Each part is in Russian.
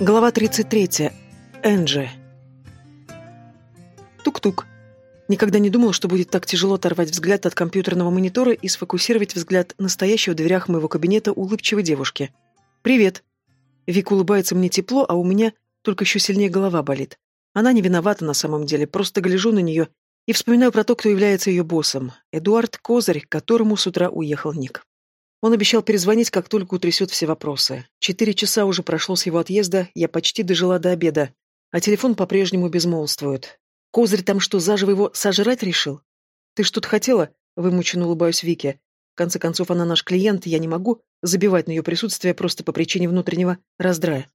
Глава 33. Энджи. Тук-тук. Никогда не думала, что будет так тяжело оторвать взгляд от компьютерного монитора и сфокусировать взгляд настоящего в дверях моего кабинета улыбчивой девушки. «Привет». Вика улыбается мне тепло, а у меня только еще сильнее голова болит. Она не виновата на самом деле, просто гляжу на нее и вспоминаю про то, кто является ее боссом. Эдуард Козырь, к которому с утра уехал Ник. Он обещал перезвонить, как только утрясет все вопросы. Четыре часа уже прошло с его отъезда, я почти дожила до обеда, а телефон по-прежнему безмолвствует. Козырь там что, заживо его сожрать решил? Ты что-то хотела? Вымученно улыбаюсь Вике. В конце концов, она наш клиент, и я не могу забивать на ее присутствие просто по причине внутреннего раздрая.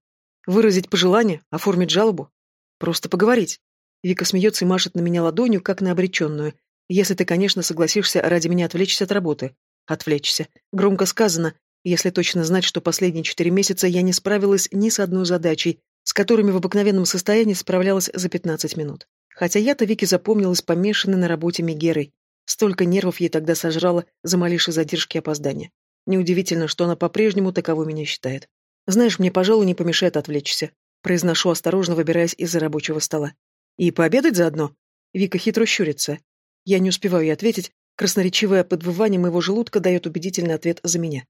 Выразить пожелание, оформить жалобу? Просто поговорить. Вика смеется и машет на меня ладонью, как на обреченную. Если ты, конечно, согласишься ради меня отвлечься от работы. Отвлечься. Громко сказано, если точно знать, что последние четыре месяца я не справилась ни с одной задачей, с которыми в обыкновенном состоянии справлялась за 15 минут. Хотя я-то Вике запомнилась помешанной на работе Мегерой. Столько нервов ей тогда сожрала за малейшие задержки и опоздания. Неудивительно, что она по-прежнему таково меня считает. Знаешь, мне, пожалуй, не помешает отвлечься. Произношу осторожно, выбираясь из-за рабочего стола. И пообедать заодно? Вика хитро щурится. Я не успеваю ей ответить, Красноречивое подвывание моего желудка дает убедительный ответ за меня.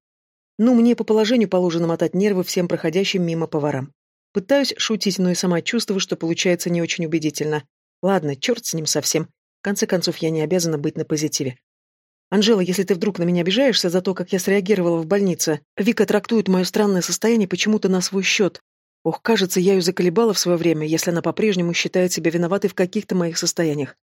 Ну, мне по положению положено мотать нервы всем проходящим мимо поварам. Пытаюсь шутить, но и сама чувствую, что получается не очень убедительно. Ладно, черт с ним совсем. В конце концов, я не обязана быть на позитиве. Анжела, если ты вдруг на меня обижаешься за то, как я среагировала в больнице, Вика трактует мое странное состояние почему-то на свой счет. Ох, кажется, я ее заколебала в свое время, если она по-прежнему считает себя виноватой в каких-то моих состояниях.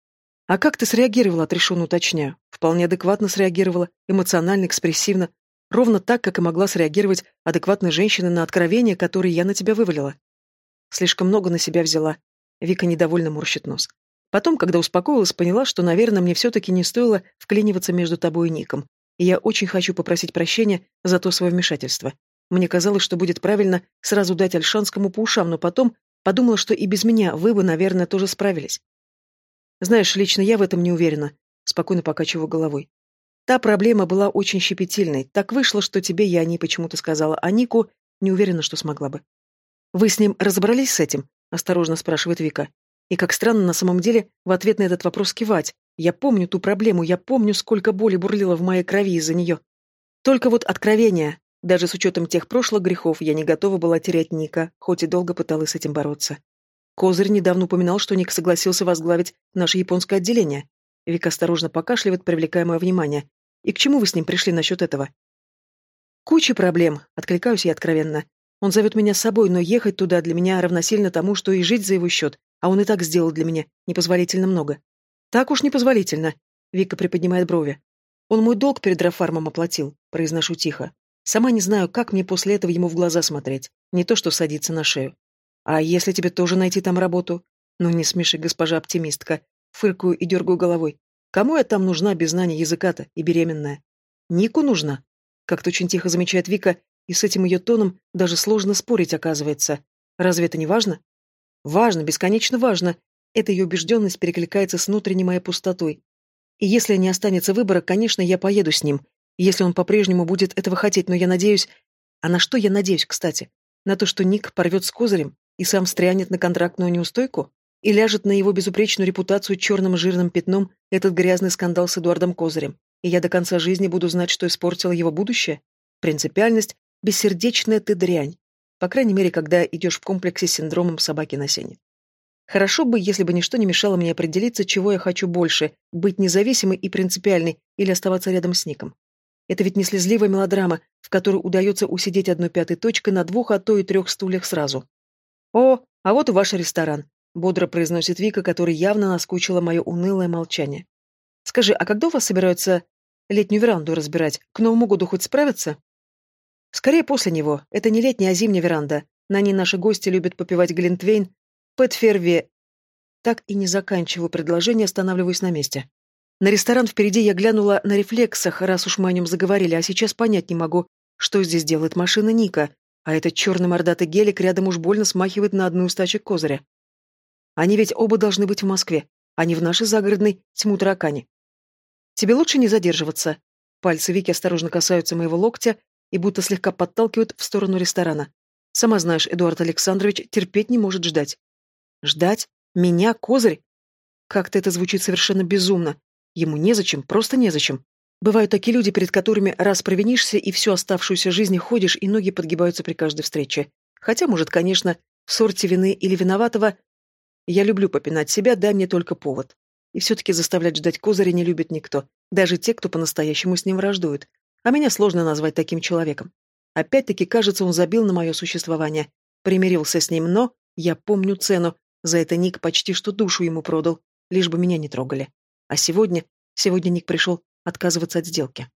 «А как ты среагировала?» — отрешенно уточняю. Вполне адекватно среагировала, эмоционально, экспрессивно. Ровно так, как и могла среагировать адекватная женщина на откровения, которые я на тебя вывалила. Слишком много на себя взяла. Вика недовольно морщит нос. Потом, когда успокоилась, поняла, что, наверное, мне все-таки не стоило вклиниваться между тобой и Ником. И я очень хочу попросить прощения за то свое вмешательство. Мне казалось, что будет правильно сразу дать Альшанскому по ушам, но потом подумала, что и без меня вы бы, наверное, тоже справились. Знаешь, лично я в этом не уверена, спокойно покачиваю головой. Та проблема была очень щепетильной. Так вышло, что тебе я о ней почему-то сказала, а Нику не уверена, что смогла бы. Вы с ним разобрались с этим? Осторожно спрашивает Вика. И как странно на самом деле в ответ на этот вопрос кивать. Я помню ту проблему, я помню, сколько боли бурлило в моей крови из-за нее. Только вот откровение, даже с учетом тех прошлых грехов, я не готова была терять Ника, хоть и долго пыталась с этим бороться. Козырь недавно упоминал, что Ник согласился возглавить наше японское отделение. Вика осторожно покашливает, привлекая мое внимание. И к чему вы с ним пришли насчет этого? Куча проблем, откликаюсь я откровенно. Он зовет меня с собой, но ехать туда для меня равносильно тому, что и жить за его счет, а он и так сделал для меня непозволительно много. Так уж непозволительно. Вика приподнимает брови. Он мой долг перед Рафармом оплатил, произношу тихо. Сама не знаю, как мне после этого ему в глаза смотреть. Не то, что садиться на шею. А если тебе тоже найти там работу? Ну не смеши, госпожа оптимистка. Фыркаю и дергаю головой. Кому я там нужна без знания языка-то и беременная? Нику нужна. Как-то очень тихо замечает Вика, и с этим ее тоном даже сложно спорить, оказывается. Разве это не важно? Важно, бесконечно важно. Эта ее убежденность перекликается с внутренней моей пустотой. И если не останется выбора, конечно, я поеду с ним. Если он по-прежнему будет этого хотеть, но я надеюсь... А на что я надеюсь, кстати? На то, что Ник порвет с козырем? И сам стрянет на контрактную неустойку? И ляжет на его безупречную репутацию черным жирным пятном этот грязный скандал с Эдуардом Козырем? И я до конца жизни буду знать, что испортила его будущее? Принципиальность, бессердечная ты дрянь. По крайней мере, когда идешь в комплексе с синдромом собаки на сене. Хорошо бы, если бы ничто не мешало мне определиться, чего я хочу больше – быть независимой и принципиальной или оставаться рядом с Ником. Это ведь не слезливая мелодрама, в которой удается усидеть одной пятой точкой на двух, а то и трех стульях сразу. «О, а вот и ваш ресторан», — бодро произносит Вика, который явно наскучило мое унылое молчание. «Скажи, а когда у вас собираются летнюю веранду разбирать? К Новому году хоть справятся?» «Скорее после него. Это не летняя, а зимняя веранда. На ней наши гости любят попивать глинтвейн, пэтферве...» Так и не заканчиваю предложение, останавливаюсь на месте. На ресторан впереди я глянула на рефлексах, раз уж мы о нем заговорили, а сейчас понять не могу, что здесь делает машина Ника, а этот черный мордатый гелик рядом уж больно смахивает на одну из тачек козыря. Они ведь оба должны быть в Москве, а не в нашей загородной тьму таракани. Тебе лучше не задерживаться. Пальцы Вики осторожно касаются моего локтя и будто слегка подталкивают в сторону ресторана. Сама знаешь, Эдуард Александрович терпеть не может ждать. Ждать? Меня, козырь? Как-то это звучит совершенно безумно. Ему незачем, просто незачем. Бывают такие люди, перед которыми раз провинишься и всю оставшуюся жизнь ходишь, и ноги подгибаются при каждой встрече. Хотя, может, конечно, в сорте вины или виноватого я люблю попинать себя, дай мне только повод. И все-таки заставлять ждать козыря не любит никто, даже те, кто по-настоящему с ним враждует. А меня сложно назвать таким человеком. Опять-таки, кажется, он забил на мое существование. Примирился с ним, но я помню цену. За это Ник почти что душу ему продал, лишь бы меня не трогали. А сегодня, сегодня Ник пришел отказываться от сделки.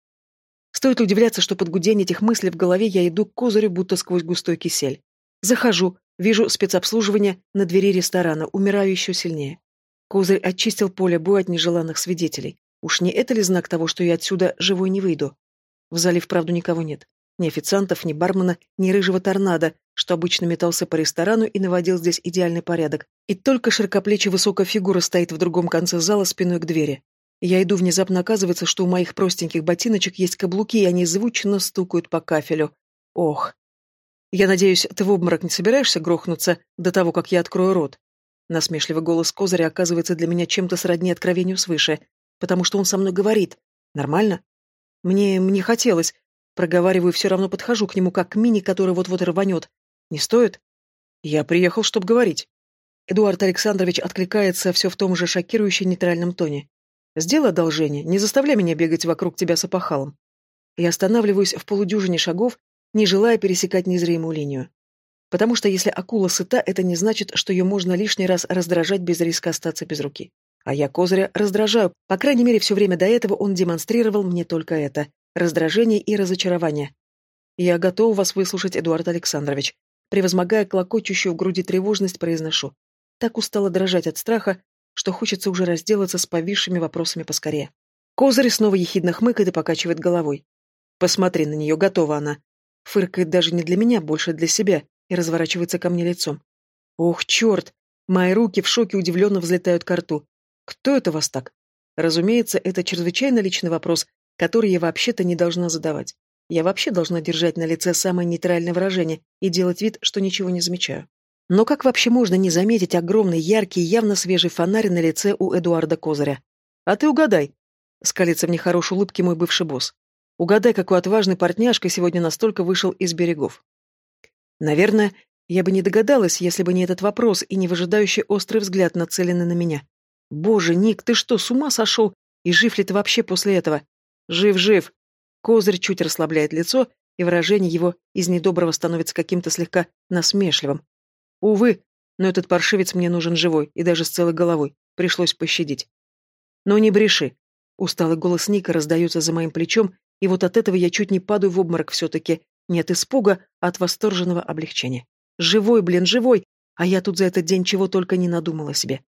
Стоит удивляться, что под гудение этих мыслей в голове я иду к козырю, будто сквозь густой кисель. Захожу, вижу спецобслуживание на двери ресторана, умираю еще сильнее. Козырь очистил поле боя от нежеланных свидетелей. Уж не это ли знак того, что я отсюда живой не выйду? В зале вправду никого нет. Ни официантов, ни бармена, ни рыжего торнадо, что обычно метался по ресторану и наводил здесь идеальный порядок. И только широкоплечья высокая фигура стоит в другом конце зала спиной к двери. Я иду, внезапно оказывается, что у моих простеньких ботиночек есть каблуки, и они звучно стукают по кафелю. Ох. Я надеюсь, ты в обморок не собираешься грохнуться до того, как я открою рот? Насмешливый голос Козыря оказывается для меня чем-то сродни откровению свыше, потому что он со мной говорит. Нормально? Мне... мне хотелось. Проговариваю, все равно подхожу к нему, как к мини, который вот-вот рванет. Не стоит? Я приехал, чтобы говорить. Эдуард Александрович откликается все в том же шокирующем нейтральном тоне. Сделай одолжение, не заставляй меня бегать вокруг тебя с опахалом. Я останавливаюсь в полудюжине шагов, не желая пересекать незримую линию. Потому что если акула сыта, это не значит, что ее можно лишний раз раздражать без риска остаться без руки. А я козыря раздражаю. По крайней мере, все время до этого он демонстрировал мне только это — раздражение и разочарование. Я готов вас выслушать, Эдуард Александрович. Превозмогая клокочущую в груди тревожность, произношу. Так устала дрожать от страха, что хочется уже разделаться с повисшими вопросами поскорее. Козырь снова ехидно хмыкает и покачивает головой. «Посмотри на нее, готова она». Фыркает даже не для меня, больше для себя, и разворачивается ко мне лицом. «Ох, черт!» Мои руки в шоке удивленно взлетают к рту. «Кто это вас так?» Разумеется, это чрезвычайно личный вопрос, который я вообще-то не должна задавать. Я вообще должна держать на лице самое нейтральное выражение и делать вид, что ничего не замечаю. Но как вообще можно не заметить огромный, яркий, явно свежий фонарь на лице у Эдуарда Козыря? А ты угадай. Скалится в нехорошей улыбке мой бывший босс. Угадай, какой отважный партняшка сегодня настолько вышел из берегов. Наверное, я бы не догадалась, если бы не этот вопрос и не выжидающий острый взгляд, нацеленный на меня. Боже, Ник, ты что, с ума сошел? И жив ли ты вообще после этого? Жив-жив. Козырь чуть расслабляет лицо, и выражение его из недоброго становится каким-то слегка насмешливым. Увы, но этот паршивец мне нужен живой и даже с целой головой. Пришлось пощадить. Но не бреши. Усталый голос Ника раздается за моим плечом, и вот от этого я чуть не падаю в обморок все-таки. Не от испуга, а от восторженного облегчения. Живой, блин, живой! А я тут за этот день чего только не надумала себе.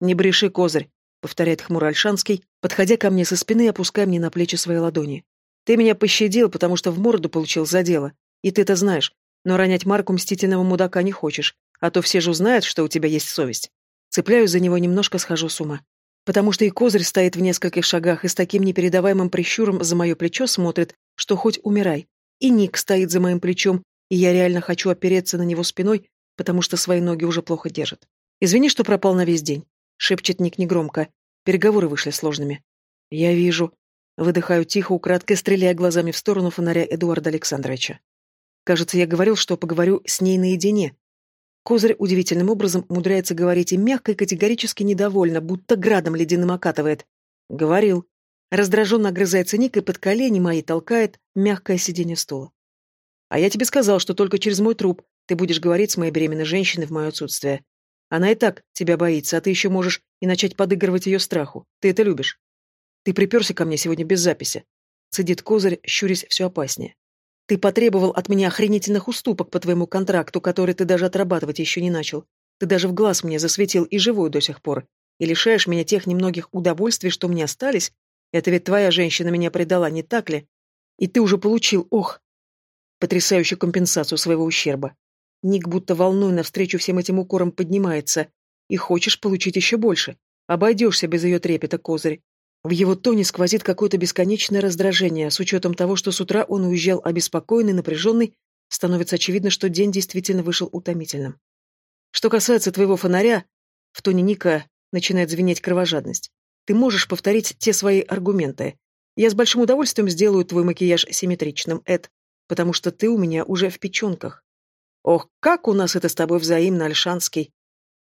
«Не бреши, козырь», — повторяет хмуро Альшанский, подходя ко мне со спины и опуская мне на плечи свои ладони. «Ты меня пощадил, потому что в морду получил за дело. И ты это знаешь. Но ронять марку мстительного мудака не хочешь а то все же узнают, что у тебя есть совесть. Цепляюсь за него, немножко схожу с ума. Потому что и козырь стоит в нескольких шагах и с таким непередаваемым прищуром за мое плечо смотрит, что хоть умирай. И Ник стоит за моим плечом, и я реально хочу опереться на него спиной, потому что свои ноги уже плохо держат. «Извини, что пропал на весь день», — шепчет Ник негромко. Переговоры вышли сложными. «Я вижу». Выдыхаю тихо, украдкой стреляя глазами в сторону фонаря Эдуарда Александровича. Кажется, я говорил, что поговорю с ней наедине, Козырь удивительным образом умудряется говорить и мягко, и категорически недовольно, будто градом ледяным окатывает. Говорил. Раздраженно огрызается Ник и под колени мои толкает мягкое сиденье стула. А я тебе сказал, что только через мой труп ты будешь говорить с моей беременной женщиной в мое отсутствие. Она и так тебя боится, а ты еще можешь и начать подыгрывать ее страху. Ты это любишь. Ты приперся ко мне сегодня без записи. Цедит козырь, щурясь все опаснее. Ты потребовал от меня охренительных уступок по твоему контракту, который ты даже отрабатывать еще не начал. Ты даже в глаз мне засветил и живой до сих пор. И лишаешь меня тех немногих удовольствий, что мне остались. Это ведь твоя женщина меня предала, не так ли? И ты уже получил, ох, потрясающую компенсацию своего ущерба. Ник будто волной навстречу всем этим укорам поднимается. И хочешь получить еще больше. Обойдешься без ее трепета, козырь. В его тоне сквозит какое-то бесконечное раздражение, с учетом того, что с утра он уезжал обеспокоенный, напряженный становится очевидно, что день действительно вышел утомительным. Что касается твоего фонаря, в тоне Ника начинает звенеть кровожадность. Ты можешь повторить те свои аргументы. Я с большим удовольствием сделаю твой макияж симметричным, Эд, потому что ты у меня уже в печенках. Ох, как у нас это с тобой взаимно, Альшанский.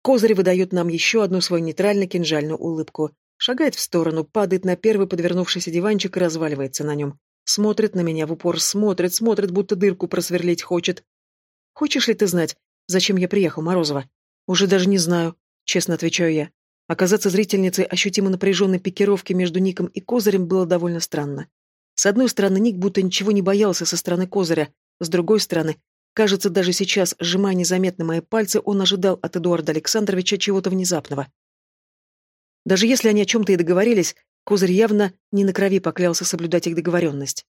Козырь выдает нам еще одну свою нейтрально-кинжальную улыбку. Шагает в сторону, падает на первый подвернувшийся диванчик и разваливается на нем. Смотрит на меня в упор, смотрит, смотрит, будто дырку просверлить хочет. Хочешь ли ты знать, зачем я приехал, Морозова? Уже даже не знаю, честно отвечаю я. Оказаться зрительницей ощутимо напряженной пикировки между Ником и Козырем было довольно странно. С одной стороны, Ник будто ничего не боялся со стороны Козыря, с другой стороны, кажется, даже сейчас, сжимая незаметно мои пальцы, он ожидал от Эдуарда Александровича чего-то внезапного. Даже если они о чем-то и договорились, Козырь явно не на крови поклялся соблюдать их договоренность.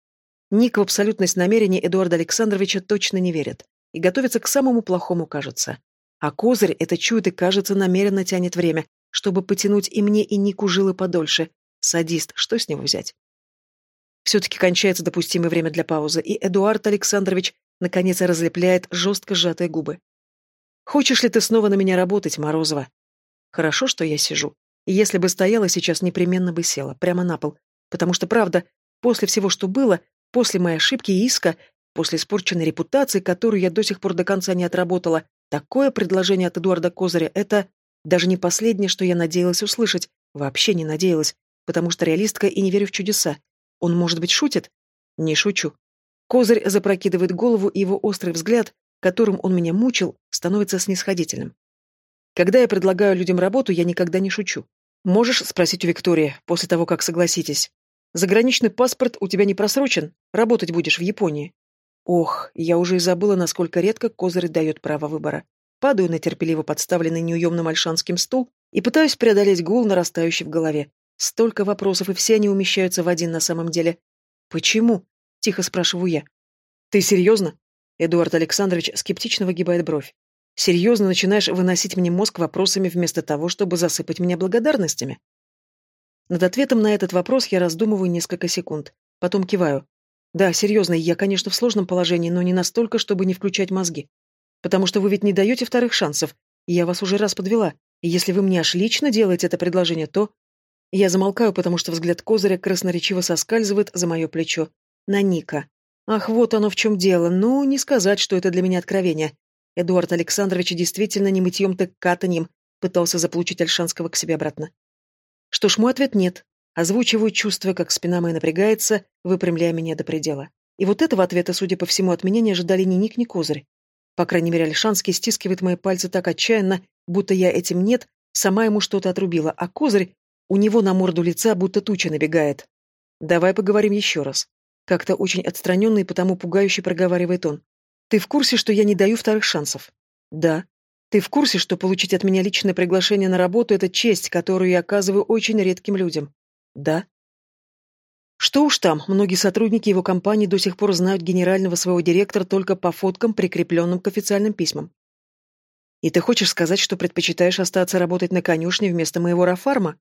Ник в абсолютность намерений Эдуарда Александровича точно не верит и готовится к самому плохому, кажется. А Козырь это чует и, кажется, намеренно тянет время, чтобы потянуть и мне, и Нику жилы подольше. Садист, что с него взять? Все-таки кончается допустимое время для паузы, и Эдуард Александрович наконец разлепляет жестко сжатые губы. «Хочешь ли ты снова на меня работать, Морозова?» «Хорошо, что я сижу. Если бы стояла сейчас, непременно бы села, прямо на пол. Потому что, правда, после всего, что было, после моей ошибки и иска, после испорченной репутации, которую я до сих пор до конца не отработала, такое предложение от Эдуарда Козыря — это даже не последнее, что я надеялась услышать. Вообще не надеялась, потому что реалистка и не верю в чудеса. Он, может быть, шутит? Не шучу. Козырь запрокидывает голову, и его острый взгляд, которым он меня мучил, становится снисходительным. Когда я предлагаю людям работу, я никогда не шучу. Можешь спросить у Виктории, после того, как согласитесь. Заграничный паспорт у тебя не просрочен, работать будешь в Японии. Ох, я уже и забыла, насколько редко Козырь дает право выбора. Падаю на терпеливо подставленный неуемным альшанским стул и пытаюсь преодолеть гул, нарастающий в голове. Столько вопросов, и все они умещаются в один на самом деле. «Почему?» — тихо спрашиваю я. «Ты серьезно?» Эдуард Александрович скептично выгибает бровь. Серьезно начинаешь выносить мне мозг вопросами вместо того, чтобы засыпать меня благодарностями? Над ответом на этот вопрос я раздумываю несколько секунд. Потом киваю. Да, серьезно, я, конечно, в сложном положении, но не настолько, чтобы не включать мозги. Потому что вы ведь не даете вторых шансов. Я вас уже раз подвела. И если вы мне аж лично делаете это предложение, то... Я замолкаю, потому что взгляд Козыря красноречиво соскальзывает за мое плечо. На Ника. Ах, вот оно в чем дело. Ну, не сказать, что это для меня откровение. Эдуард Александрович действительно не мытьем, так катаньем пытался заполучить Альшанского к себе обратно. Что ж, мой ответ нет. Озвучиваю, чувствуя, как спина моя напрягается, выпрямляя меня до предела. И вот этого ответа, судя по всему, от меня не ожидали ни Ник, ни Козырь. По крайней мере, Альшанский стискивает мои пальцы так отчаянно, будто я этим нет, сама ему что-то отрубила, а Козырь у него на морду лица будто туча набегает. «Давай поговорим еще раз». Как-то очень отстраненно и потому пугающе проговаривает он. Ты в курсе, что я не даю вторых шансов? Да. Ты в курсе, что получить от меня личное приглашение на работу – это честь, которую я оказываю очень редким людям? Да. Что уж там, многие сотрудники его компании до сих пор знают генерального своего директора только по фоткам, прикрепленным к официальным письмам. И ты хочешь сказать, что предпочитаешь остаться работать на конюшне вместо моего Рафарма?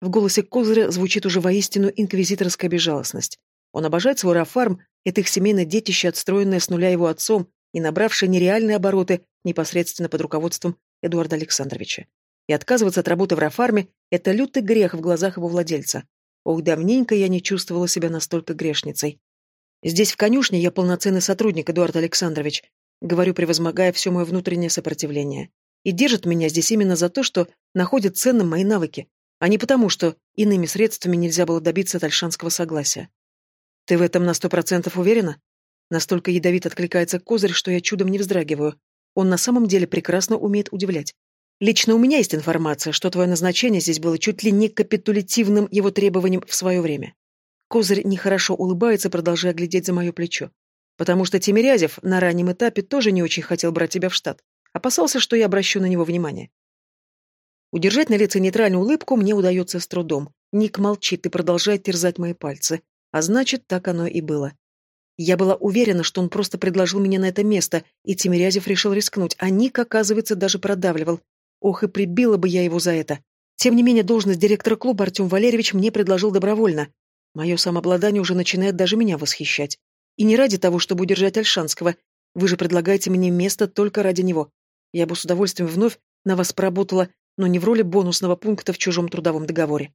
В голосе Козыря звучит уже воистину инквизиторская безжалостность. Он обожает свой Рафарм, это их семейное детище, отстроенное с нуля его отцом и набравшее нереальные обороты непосредственно под руководством Эдуарда Александровича. И отказываться от работы в Рафарме – это лютый грех в глазах его владельца. Ох, давненько я не чувствовала себя настолько грешницей. Здесь, в конюшне, я полноценный сотрудник, Эдуард Александрович, говорю, превозмогая все мое внутреннее сопротивление. И держит меня здесь именно за то, что находит ценным мои навыки, а не потому, что иными средствами нельзя было добиться тальшанского согласия. Ты в этом на сто процентов уверена? Настолько ядовит откликается козырь, что я чудом не вздрагиваю. Он на самом деле прекрасно умеет удивлять. Лично у меня есть информация, что твое назначение здесь было чуть ли не капитулятивным его требованием в свое время. Козырь нехорошо улыбается, продолжая глядеть за мое плечо. Потому что Тимирязев на раннем этапе тоже не очень хотел брать тебя в штат. Опасался, что я обращу на него внимание. Удержать на лице нейтральную улыбку мне удается с трудом. Ник молчит и продолжает терзать мои пальцы. А значит, так оно и было. Я была уверена, что он просто предложил меня на это место, и Тимирязев решил рискнуть, а Ник, оказывается, даже продавливал. Ох, и прибила бы я его за это. Тем не менее, должность директора клуба Артем Валерьевич мне предложил добровольно. Мое самообладание уже начинает даже меня восхищать. И не ради того, чтобы удержать Альшанского. Вы же предлагаете мне место только ради него. Я бы с удовольствием вновь на вас поработала, но не в роли бонусного пункта в чужом трудовом договоре.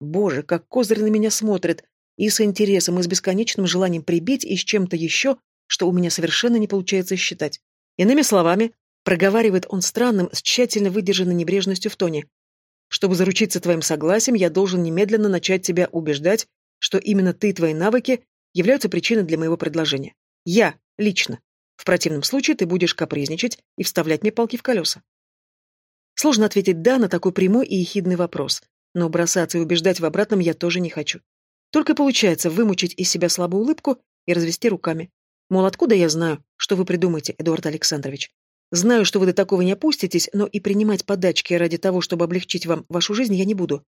Боже, как козырь на меня смотрит, и с интересом, и с бесконечным желанием прибить, и с чем-то еще, что у меня совершенно не получается считать. Иными словами, проговаривает он странным, с тщательно выдержанной небрежностью в тоне. Чтобы заручиться твоим согласием, я должен немедленно начать тебя убеждать, что именно ты и твои навыки являются причиной для моего предложения. Я, лично. В противном случае ты будешь капризничать и вставлять мне палки в колеса. Сложно ответить «да» на такой прямой и ехидный вопрос, но бросаться и убеждать в обратном я тоже не хочу. Только получается вымучить из себя слабую улыбку и развести руками. Мол, откуда я знаю, что вы придумаете, Эдуард Александрович? Знаю, что вы до такого не опуститесь, но и принимать подачки ради того, чтобы облегчить вам вашу жизнь, я не буду.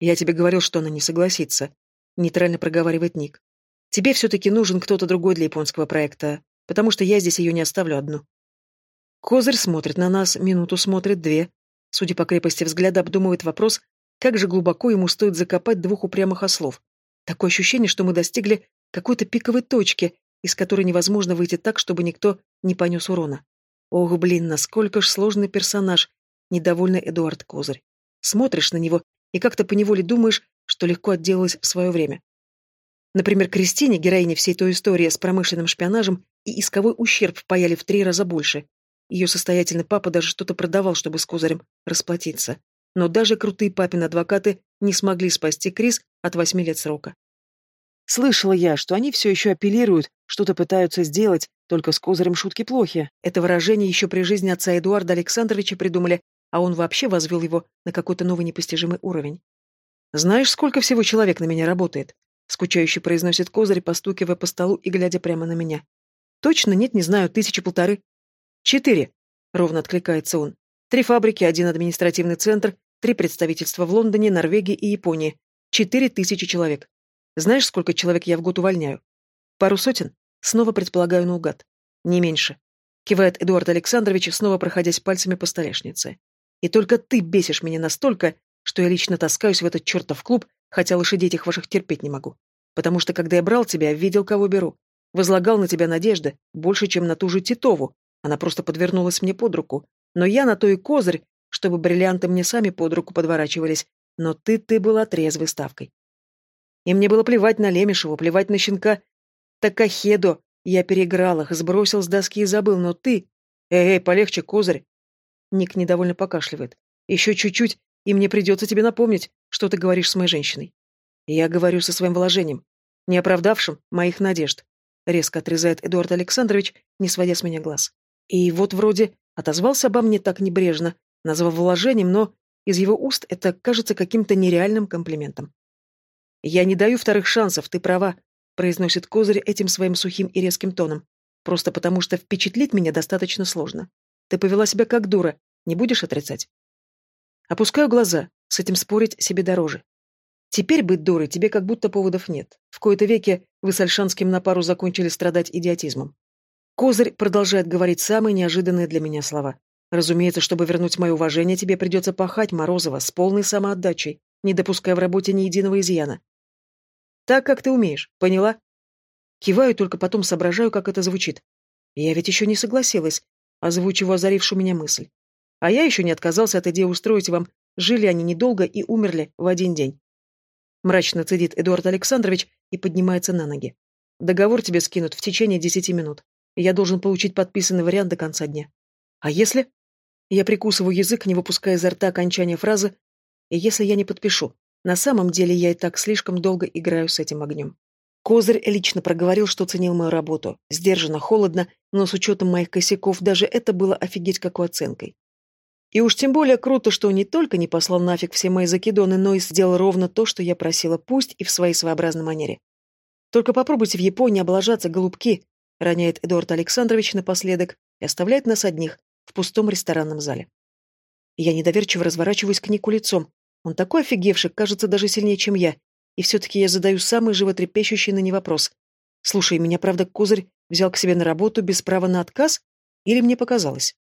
Я тебе говорил, что она не согласится. Нейтрально проговаривает Ник. Тебе все-таки нужен кто-то другой для японского проекта, потому что я здесь ее не оставлю одну. Козырь смотрит на нас, минуту смотрит, две. Судя по крепости взгляда, обдумывает вопрос, как же глубоко ему стоит закопать двух упрямых ослов. Такое ощущение, что мы достигли какой-то пиковой точки, из которой невозможно выйти так, чтобы никто не понес урона. Ох, блин, насколько ж сложный персонаж, недовольный Эдуард Козырь. Смотришь на него и как-то поневоле думаешь, что легко отделалась в свое время. Например, Кристине, героине всей той истории с промышленным шпионажем, и исковой ущерб паяли в три раза больше. Ее состоятельный папа даже что-то продавал, чтобы с Козырем расплатиться. Но даже крутые папины адвокаты не смогли спасти Крис от восьми лет срока. Слышала я, что они все еще апеллируют, что-то пытаются сделать, только с Козырем шутки плохи. Это выражение еще при жизни отца Эдуарда Александровича придумали, а он вообще возвел его на какой-то новый непостижимый уровень. «Знаешь, сколько всего человек на меня работает?» Скучающе произносит Козырь, постукивая по столу и глядя прямо на меня. «Точно? Нет, не знаю. Тысячи полторы». «Четыре», — ровно откликается он. «Три фабрики, один административный центр, три представительства в Лондоне, Норвегии и Японии. Четыре тысячи человек. Знаешь, сколько человек я в год увольняю? Пару сотен? Снова предполагаю наугад. Не меньше. Кивает Эдуард Александрович, снова проходясь пальцами по столешнице. И только ты бесишь меня настолько, что я лично таскаюсь в этот чертов клуб, хотя лошадей этих ваших терпеть не могу. Потому что, когда я брал тебя, видел, кого беру. Возлагал на тебя надежды, больше, чем на ту же Титову. Она просто подвернулась мне под руку. Но я на то и козырь, чтобы бриллианты мне сами под руку подворачивались. Но ты, ты была трезвой ставкой. И мне было плевать на Лемешеву, плевать на щенка. Такахедо. Я переиграл их, сбросил с доски и забыл, но ты... Эй, эй, полегче, козырь. Ник недовольно покашливает. Еще чуть-чуть, и мне придется тебе напомнить, что ты говоришь с моей женщиной. Я говорю со своим вложением, не оправдавшим моих надежд. Резко отрезает Эдуард Александрович, не сводя с меня глаз. И вот вроде отозвался обо мне так небрежно, назвав вложением, но из его уст это кажется каким-то нереальным комплиментом. «Я не даю вторых шансов, ты права», — произносит Козырь этим своим сухим и резким тоном. «Просто потому что впечатлить меня достаточно сложно. Ты повела себя как дура, не будешь отрицать?» Опускаю глаза, с этим спорить себе дороже. Теперь быть дурой тебе как будто поводов нет. В кои-то веке вы с Альшанским на пару закончили страдать идиотизмом. Козырь продолжает говорить самые неожиданные для меня слова. Разумеется, чтобы вернуть мое уважение, тебе придется пахать, Морозова, с полной самоотдачей, не допуская в работе ни единого изъяна. Так, как ты умеешь, поняла? Киваю, только потом соображаю, как это звучит. Я ведь еще не согласилась, озвучиваю озарившую меня мысль. А я еще не отказался от идеи устроить вам. Жили они недолго и умерли в один день. Мрачно цедит Эдуард Александрович и поднимается на ноги. Договор тебе скинут в течение десяти минут. Я должен получить подписанный вариант до конца дня. А если... Я прикусываю язык, не выпуская изо рта окончания фразы «и если я не подпишу». На самом деле я и так слишком долго играю с этим огнем. Козырь лично проговорил, что ценил мою работу. Сдержанно, холодно, но с учетом моих косяков даже это было офигеть какой оценкой. И уж тем более круто, что он не только не послал нафиг все мои закидоны, но и сделал ровно то, что я просила, пусть и в своей своеобразной манере. Только попробуйте в Японии облажаться, голубки, роняет Эдуард Александрович напоследок и оставляет нас одних в пустом ресторанном зале. Я недоверчиво разворачиваюсь к Нику лицом. Он такой офигевший, кажется, даже сильнее, чем я. И все-таки я задаю самый животрепещущий на не вопрос. Слушай, меня, правда, Козырь взял к себе на работу без права на отказ? Или мне показалось?